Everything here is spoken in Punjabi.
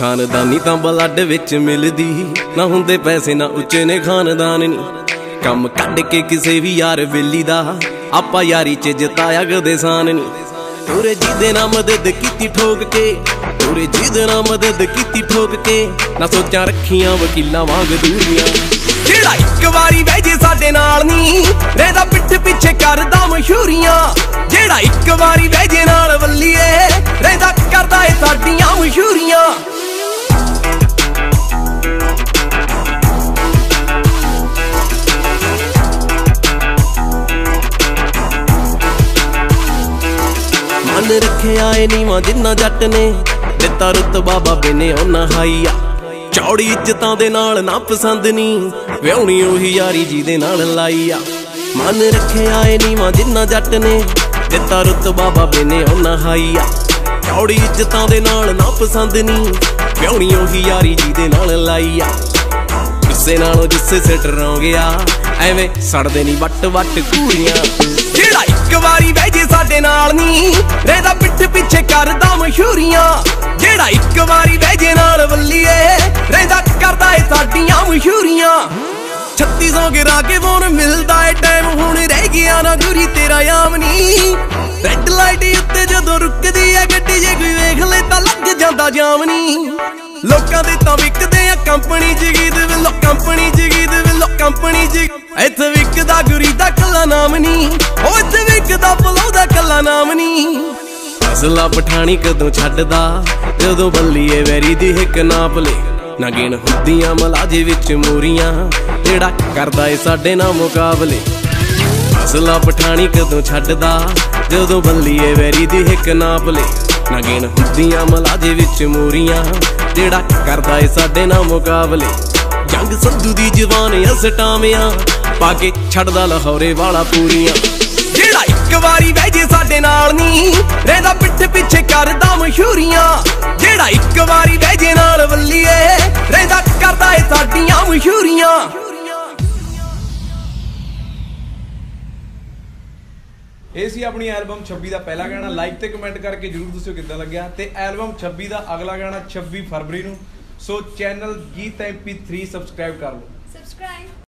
ਖਾਨਦਾਨੀ ਤਾਂ ਬਲੱਡ ਵਿੱਚ ਮਿਲਦੀ। ਨਾ ਹੁੰਦੇ ਪੈਸੇ, ਨਾ ਉੱਚੇ ਨੇ ਖਾਨਦਾਨ ਨਹੀਂ ਕੰਮ ਕੱਢ ਕੇ ਕਿਸੇ ਵੀ ਯਾਰ ਵੇਲੀ ਦਾ ਆਪਾਂ ਯਾਰੀ ਚ ਜਿਤਾਇਆ ਕਦੇ ਸਾਨ ਨਹੀਂ ਤੋਰੇ ਜਿਹਦੇ ਨਾਲ ਮਦਦ ਕੀਤੀ ਠੋਕ ਕੇ ਤੋਰੇ ਜਿਹਦੇ ਨਾਲ ਮਦਦ ਕੀਤੀ ਠੋਕ ਕੇ, ਨਾ ਸੋਚਾਂ ਰੱਖੀਆਂ ਵਕੀਲਾਂ ਵਾਂਗ ਦੂਰੀਆਂ। ਜਿਹੜਾ ਇੱਕ ਵਾਰੀ ਬਹਿ ਜੇ ਸਾਡੇ ਨਾਲ ਨਹੀਂ ਰਹਿਦਾ ਪਿੱਠ ਪਿੱਛੇ ਕਰਦਾ ਮਸ਼ਹੂਰੀਆਂ। ਜਿਹੜਾ ਇੱਕ ਵਾਰੀ ਬਹਿ ਜੇ ਨਾਲ ਵੱਲੀਏ, ਰਹਿਦਾ ਕਰਦਾ ਏ ਸਾਡੀਆਂ ਮਸ਼ਹੂਰੀਆਂ। ਮਨ ਰੱਖਿਆ ਏ ਨੀਵਾਂ ਜਿੰਨਾ ਜੱਟ ਨੇ। ਦਿੱਤਾ ਰਤਬਾ ਬਾਬੇ ਨੇ ਉਹਨਾਂ ਹਾਈਆ। ਚੌੜੀ ਇੱਜ਼ਤਾਂ ਦੇ ਨਾਲ ਨਾ ਪਸੰਦ ਨਹੀਂ ਵਿਆਹਣੀ ਉਹੀ ਯਾਰੀ ਜਿਹਦੇ ਨਾਲ ਲਾਈ ਮਨ ਰੱਖਿਆ ਏ ਨੀਵਾਂ ਜਿੰਨਾ ਜੱਟ ਨੇ। ਦਿੱਤਾ ਰਤਬਾ ਬਾਬੇ ਨੇ ਉਹਨਾਂ ਹਾਈਆ। ਚੌੜੀ ਇੱਜ਼ਤਾਂ ਦੇ ਨਾਲ ਨਾ ਪਸੰਦ ਨਹੀਂ ਵਿਆਹਣੀ ਉਹੀ ਯਾਰੀ ਜਿਹਦੇ ਨਾਲ ਲਾਈ ਆ ਗੁੱਸੇ ਨਾਲੋਂ ਜਿੱਸੇ ਸਿੱਟ ਰੋ ਗਿਆ ਐਵੇਂ ਸੜਦੇ ਨਹੀਂ ਵੱਟ ਵੱਟ ਕੂੜੀਆਂ ਜਿਹੜਾ ਇੱਕ ਵਾਰੀ ਬਹਿ ਜੇ ਸਾਡੇ ਨਾਲ ਨਹੀਂ ਰਹਿਦਾ ਪਿੱਠ ਪਿੱਛੇ ਕਰਦਾ ਮਸ਼ਹੂਰੀਆਂ। ਜਿਹੜਾ ਇੱਕ ਵਾਰੀ ਬਹਿ ਜੇ ਨਾਲ ਵੱਲੀਏ, ਰਹਿਦਾ ਕਰਦਾ ਏ ਸਾਡੀਆਂ ਮਸ਼ਹੂਰੀਆਂ। 3600 ਗਿਰਾ ਕੇ ਵੋਨ ਮਿਲਦਾ ਏ ਟਾਈਮ ਹੁਣ ਰਹਿ ਗਿਆ ਨਾ ਗੁਰੀ ਤੇਰਾ ਯਾਮ ਨਹੀਂ ਰੈੱਡ ਲਾਈਟ ਉੱਤੇ ਜਦੋਂ ਰੁਕਦੀ ਏ ਗੱਡੀ, ਜੇ ਕੋਈ ਵੇਖ ਲੈ ਤਾਂ ਲੱਗ ਜਾਂਦਾ ਜਾਮ ਨਹੀਂ ਲੋਕਾਂ ਦੇ ਤਾਂ ਵਿਕਦੇ ਕੰਪਨੀ ਜਗੀਦ ਵੱਲੋਂ, ਕੰਪਨੀ ਜਗੀਦ ਵੱਲੋਂ, ਕੰਪਨੀ ਜੀ ਇੱਥੇ ਵਿਕਦਾ ਗੁਰੀ ਦਾ ਕੱਲਾ ਨਾਮ ਨਹੀਂ ਉਹ ਇੱਥੇ ਵਿਕਦਾ ਫਲੋ ਦਾ ਕੱਲਾ ਨਾਮ ਨਹੀਂ ਅਸਲਾ ਪਠਾਣੀ ਕਦੋਂ ਛੱਡਦਾ, ਜਦੋਂ ਬੱਲੀਏ ਵੈਰੀ ਦੀ ਹਿੱਕ ਨਾ ਭਲੇ ਨਾ ਗਿਣ ਹੁੰਦੀਆਂ ਮਲਾਜੇ ਵਿੱਚ ਮੋਰੀਆਂ, ਜਿਹੜਾ ਕਰਦਾ ਏ ਸਾਡੇ ਨਾਲ ਮੁਕਾਬਲੇ। ਅਸਲਾ ਪਠਾਣੀ ਕਦੋਂ ਛੱਡਦਾ, ਜਦੋਂ ਬੱਲੀਏ ਵੈਰੀ ਦੀ ਹਿੱਕ ਨਾ ਭਲੇ ਨਾ ਗਿਣ ਹੁੰਦੀਆਂ ਮਲਾਜੇ ਵਿੱਚ ਮੋਰੀਆਂ ਜਿਹੜਾ ਕਰਦਾ ਏ ਸਾਡੇ ਨਾਲ ਮੁਕਾਬਲੇ। ਜੰਗ ਸੰਧੂ ਦੀ ਜਵਾਨ ਅਸਟਾਵਿਆਂ ਪਾ ਕੇ ਛੱਡਦਾ ਲਾਹੌਰੇ ਵਾਲਾ ਪੂਰੀਆਂ। ਜਿਹੜਾ ਇੱਕ ਵਾਰੀ ਬਹਿ ਜੇ ਸਾਡੇ ਇਹ ਸੀ ਆਪਣੀ ਐਲਬਮ 26 ਦਾ ਪਹਿਲਾ ਗਾਣਾ। ਲਾਈਕ ਤੇ ਕਮੈਂਟ ਕਰਕੇ ਜਰੂਰ ਦੱਸਿਓ ਕਿੱਦਾਂ ਲੱਗਿਆ। ਤੇ ਐਲਬਮ 26 ਦਾ ਅਗਲਾ ਗਾਣਾ 26 ਫਰਵਰੀ ਨੂੰ। ਸੋ ਚੈਨਲ ਗੀਤ MP3 ਸਬਸਕ੍ਰਾਈਬ ਕਰ ਲਓ। ਸਬਸਕ੍ਰਾਈਬ